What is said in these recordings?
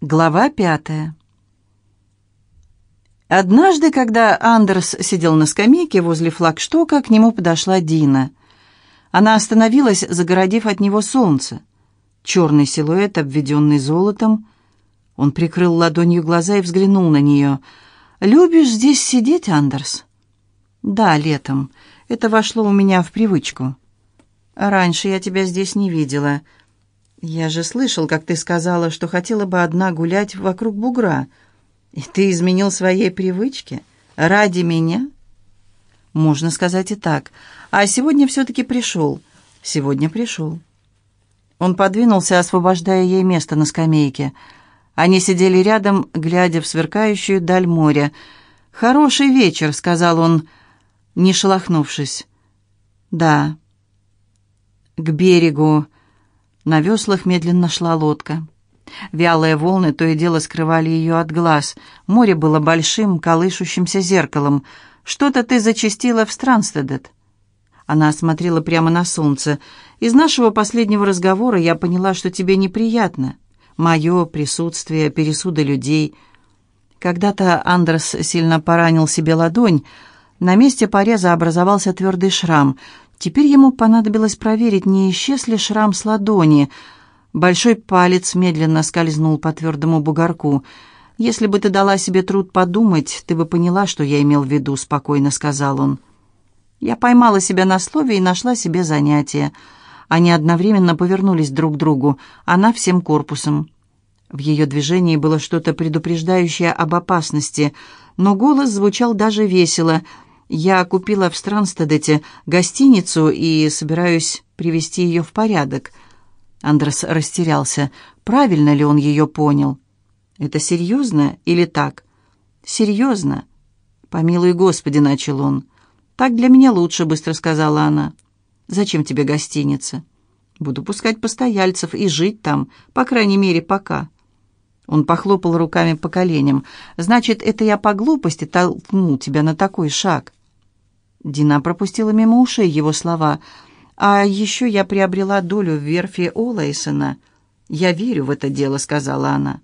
Глава пятая. Однажды, когда Андерс сидел на скамейке возле флагштока, к нему подошла Дина. Она остановилась, загородив от него солнце. Черный силуэт, обведенный золотом. Он прикрыл ладонью глаза и взглянул на нее. «Любишь здесь сидеть, Андерс?» «Да, летом. Это вошло у меня в привычку». «Раньше я тебя здесь не видела». «Я же слышал, как ты сказала, что хотела бы одна гулять вокруг бугра. И ты изменил своей привычки? Ради меня?» «Можно сказать и так. А сегодня все-таки пришел. Сегодня пришел». Он подвинулся, освобождая ей место на скамейке. Они сидели рядом, глядя в сверкающую даль моря. «Хороший вечер», — сказал он, не шелохнувшись. «Да». К берегу на веслах медленно шла лодка. Вялые волны то и дело скрывали ее от глаз. Море было большим, колышущимся зеркалом. «Что-то ты зачастила в Странстедет». Она смотрела прямо на солнце. «Из нашего последнего разговора я поняла, что тебе неприятно. Мое присутствие, пересуды людей». Когда-то Андерс сильно поранил себе ладонь. На месте пореза образовался твердый шрам. Теперь ему понадобилось проверить, не исчез ли шрам с ладони. Большой палец медленно скользнул по твердому бугорку. «Если бы ты дала себе труд подумать, ты бы поняла, что я имел в виду», — спокойно сказал он. Я поймала себя на слове и нашла себе занятие. Они одновременно повернулись друг к другу, она всем корпусом. В ее движении было что-то предупреждающее об опасности, но голос звучал даже весело — я купила в Странстедете гостиницу и собираюсь привести ее в порядок». Андрес растерялся. Правильно ли он ее понял? «Это серьезно или так?» «Серьезно». «Помилуй Господи», — начал он. «Так для меня лучше», — быстро сказала она. «Зачем тебе гостиница?» «Буду пускать постояльцев и жить там, по крайней мере, пока». Он похлопал руками по коленям. «Значит, это я по глупости толкнул тебя на такой шаг?» Дина пропустила мимо ушей его слова. «А еще я приобрела долю в верфи Олэйсона. Я верю в это дело», — сказала она.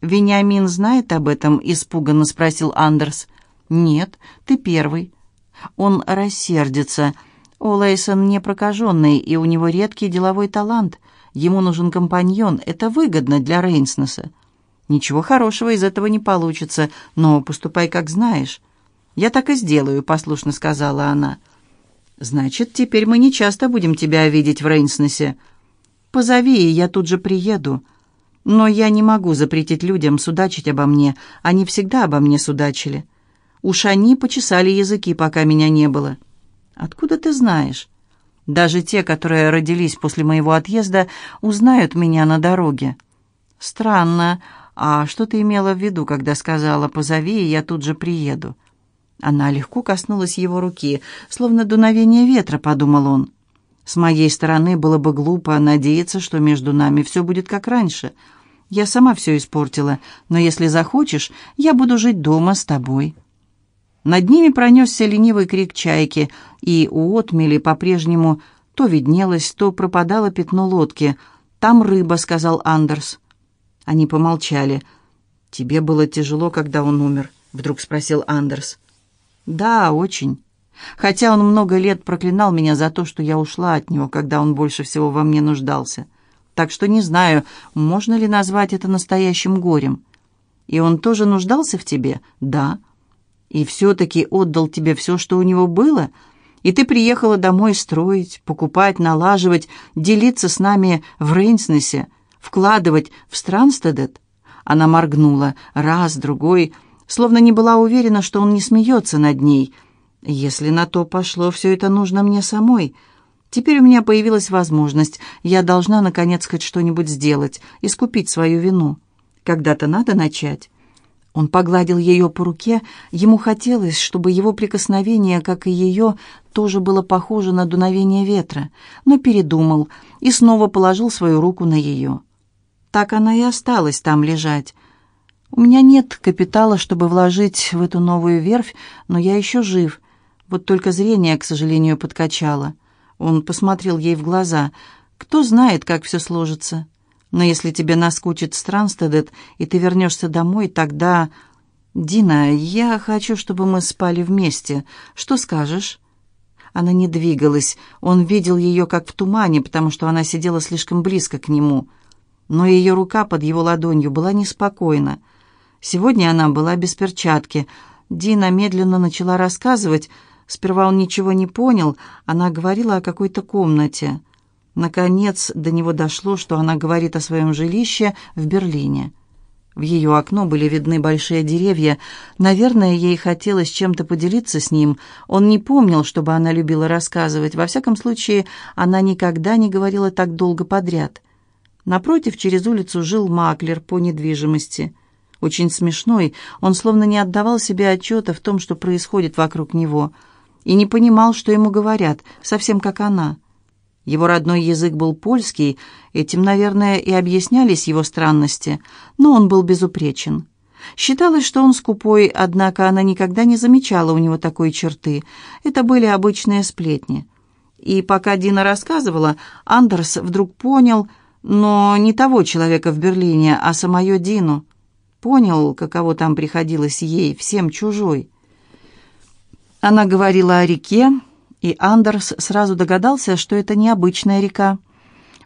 «Вениамин знает об этом?» — испуганно спросил Андерс. «Нет, ты первый». Он рассердится. Олэйсон не прокаженный, и у него редкий деловой талант. Ему нужен компаньон. Это выгодно для Рейнснеса. Ничего хорошего из этого не получится, но поступай как знаешь. «Я так и сделаю», — послушно сказала она. «Значит, теперь мы не часто будем тебя видеть в Рейнснесе. Позови, и я тут же приеду. Но я не могу запретить людям судачить обо мне. Они всегда обо мне судачили. Уж они почесали языки, пока меня не было. Откуда ты знаешь? Даже те, которые родились после моего отъезда, узнают меня на дороге. Странно. А что ты имела в виду, когда сказала «позови, и я тут же приеду»?» Она легко коснулась его руки, словно дуновение ветра, подумал он. С моей стороны было бы глупо надеяться, что между нами все будет как раньше. Я сама все испортила, но если захочешь, я буду жить дома с тобой». Над ними пронесся ленивый крик чайки, и у отмели по-прежнему то виднелось, то пропадало пятно лодки. «Там рыба», — сказал Андерс. Они помолчали. «Тебе было тяжело, когда он умер?» — вдруг спросил Андерс. «Да, очень. Хотя он много лет проклинал меня за то, что я ушла от него, когда он больше всего во мне нуждался. Так что не знаю, можно ли назвать это настоящим горем. И он тоже нуждался в тебе? Да. И все-таки отдал тебе все, что у него было? И ты приехала домой строить, покупать, налаживать, делиться с нами в Рейнснесе, вкладывать в Странстедет?» Она моргнула. Раз, другой словно не была уверена, что он не смеется над ней. «Если на то пошло, все это нужно мне самой. Теперь у меня появилась возможность. Я должна, наконец, хоть что-нибудь сделать, искупить свою вину. Когда-то надо начать». Он погладил ее по руке. Ему хотелось, чтобы его прикосновение, как и ее, тоже было похоже на дуновение ветра, но передумал и снова положил свою руку на ее. Так она и осталась там лежать, у меня нет капитала, чтобы вложить в эту новую верфь, но я еще жив. Вот только зрение, к сожалению, подкачало. Он посмотрел ей в глаза. Кто знает, как все сложится. Но если тебе наскучит Странстедет, и ты вернешься домой, тогда... «Дина, я хочу, чтобы мы спали вместе. Что скажешь?» Она не двигалась. Он видел ее как в тумане, потому что она сидела слишком близко к нему. Но ее рука под его ладонью была неспокойна. Сегодня она была без перчатки. Дина медленно начала рассказывать. Сперва он ничего не понял. Она говорила о какой-то комнате. Наконец до него дошло, что она говорит о своем жилище в Берлине. В ее окно были видны большие деревья. Наверное, ей хотелось чем-то поделиться с ним. Он не помнил, чтобы она любила рассказывать. Во всяком случае, она никогда не говорила так долго подряд. Напротив, через улицу жил маклер по недвижимости. Очень смешной, он словно не отдавал себе отчета в том, что происходит вокруг него, и не понимал, что ему говорят, совсем как она. Его родной язык был польский, этим, наверное, и объяснялись его странности, но он был безупречен. Считалось, что он скупой, однако она никогда не замечала у него такой черты. Это были обычные сплетни. И пока Дина рассказывала, Андерс вдруг понял, но не того человека в Берлине, а самую Дину. Понял, каково там приходилось ей, всем чужой. Она говорила о реке, и Андерс сразу догадался, что это необычная река.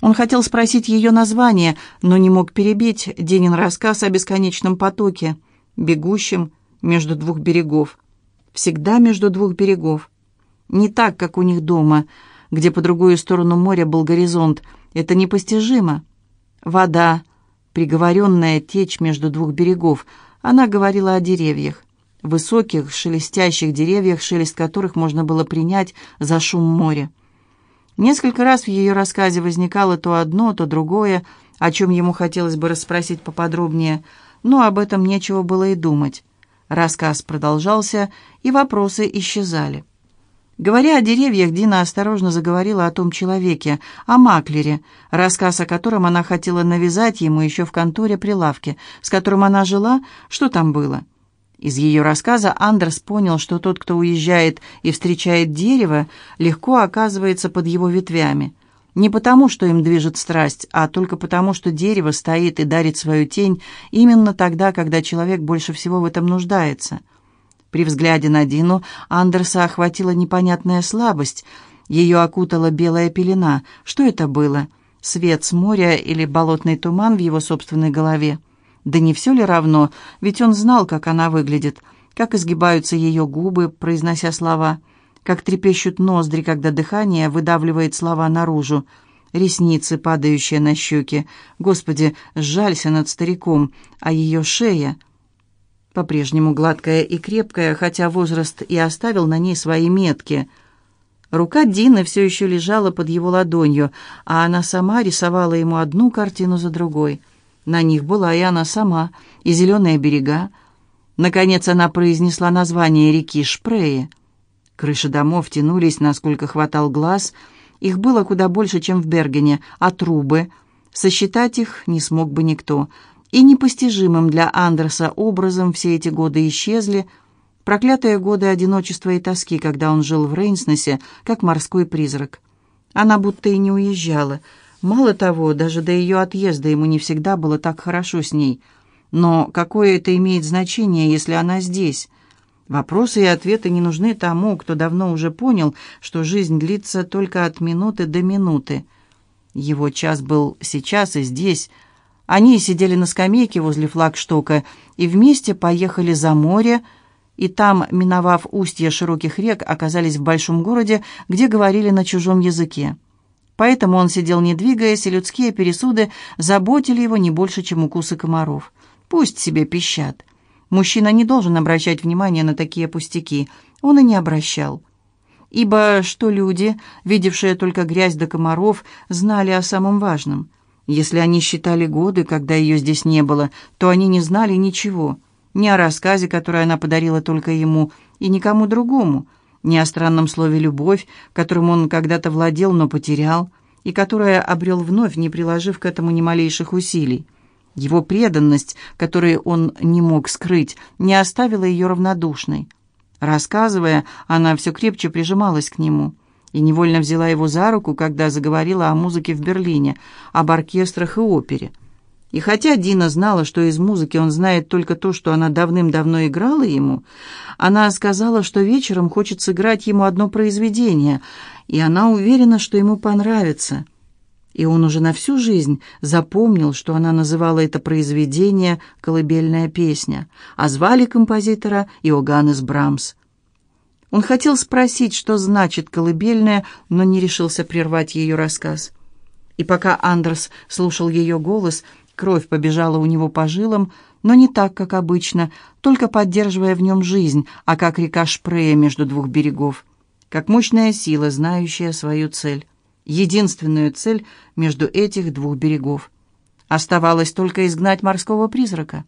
Он хотел спросить ее название, но не мог перебить Денин рассказ о бесконечном потоке, бегущем между двух берегов. Всегда между двух берегов. Не так, как у них дома, где по другую сторону моря был горизонт. Это непостижимо. Вода, приговоренная течь между двух берегов. Она говорила о деревьях высоких, шелестящих деревьях, шелест которых можно было принять за шум моря. Несколько раз в ее рассказе возникало то одно, то другое, о чем ему хотелось бы расспросить поподробнее, но об этом нечего было и думать. Рассказ продолжался, и вопросы исчезали. Говоря о деревьях, Дина осторожно заговорила о том человеке, о маклере, рассказ о котором она хотела навязать ему еще в конторе при лавке, с которым она жила, что там было – из ее рассказа Андерс понял, что тот, кто уезжает и встречает дерево, легко оказывается под его ветвями. Не потому, что им движет страсть, а только потому, что дерево стоит и дарит свою тень именно тогда, когда человек больше всего в этом нуждается. При взгляде на Дину Андерса охватила непонятная слабость. Ее окутала белая пелена. Что это было? Свет с моря или болотный туман в его собственной голове? Да не все ли равно, ведь он знал, как она выглядит, как изгибаются ее губы, произнося слова, как трепещут ноздри, когда дыхание выдавливает слова наружу, ресницы, падающие на щеки. Господи, сжалься над стариком, а ее шея... По-прежнему гладкая и крепкая, хотя возраст и оставил на ней свои метки. Рука Дины все еще лежала под его ладонью, а она сама рисовала ему одну картину за другой — на них была и она сама, и зеленые берега. Наконец она произнесла название реки Шпрее. Крыши домов тянулись, насколько хватал глаз. Их было куда больше, чем в Бергене, а трубы... Сосчитать их не смог бы никто. И непостижимым для Андерса образом все эти годы исчезли, проклятые годы одиночества и тоски, когда он жил в Рейнснесе, как морской призрак. Она будто и не уезжала — Мало того, даже до ее отъезда ему не всегда было так хорошо с ней. Но какое это имеет значение, если она здесь? Вопросы и ответы не нужны тому, кто давно уже понял, что жизнь длится только от минуты до минуты. Его час был сейчас и здесь. Они сидели на скамейке возле флагштока и вместе поехали за море, и там, миновав устья широких рек, оказались в большом городе, где говорили на чужом языке. Поэтому он сидел не двигаясь, и людские пересуды заботили его не больше, чем укусы комаров. Пусть себе пищат. Мужчина не должен обращать внимание на такие пустяки. Он и не обращал. Ибо что люди, видевшие только грязь до комаров, знали о самом важном? Если они считали годы, когда ее здесь не было, то они не знали ничего. Ни о рассказе, который она подарила только ему, и никому другому – ни о странном слове «любовь», которым он когда-то владел, но потерял, и которое обрел вновь, не приложив к этому ни малейших усилий. Его преданность, которую он не мог скрыть, не оставила ее равнодушной. Рассказывая, она все крепче прижималась к нему. И невольно взяла его за руку, когда заговорила о музыке в Берлине, об оркестрах и опере. И хотя Дина знала, что из музыки он знает только то, что она давным-давно играла ему, она сказала, что вечером хочет сыграть ему одно произведение, и она уверена, что ему понравится. И он уже на всю жизнь запомнил, что она называла это произведение «Колыбельная песня», а звали композитора Иоганнес Брамс. Он хотел спросить, что значит колыбельная, но не решился прервать ее рассказ. И пока Андерс слушал ее голос, кровь побежала у него по жилам, но не так, как обычно, только поддерживая в нем жизнь, а как река Шпрея между двух берегов, как мощная сила, знающая свою цель, единственную цель между этих двух берегов. Оставалось только изгнать морского призрака.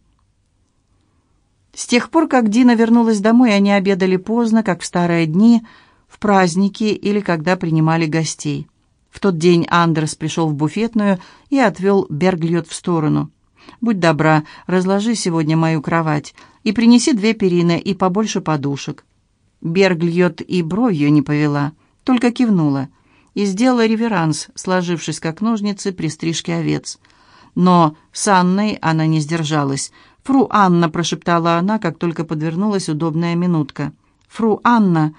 С тех пор, как Дина вернулась домой, они обедали поздно, как в старые дни, в праздники или когда принимали гостей. В тот день Андерс пришел в буфетную и отвел Бергльот в сторону. «Будь добра, разложи сегодня мою кровать и принеси две перины и побольше подушек». Бергльот и бровью не повела, только кивнула и сделала реверанс, сложившись как ножницы при стрижке овец. Но с Анной она не сдержалась – «Фру Анна», — прошептала она, как только подвернулась удобная минутка. «Фру Анна».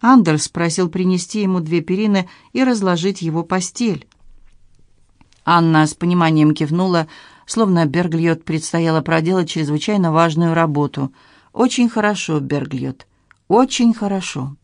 Андерс просил принести ему две перины и разложить его постель. Анна с пониманием кивнула, словно Бергльот предстояло проделать чрезвычайно важную работу. «Очень хорошо, Бергльот, очень хорошо».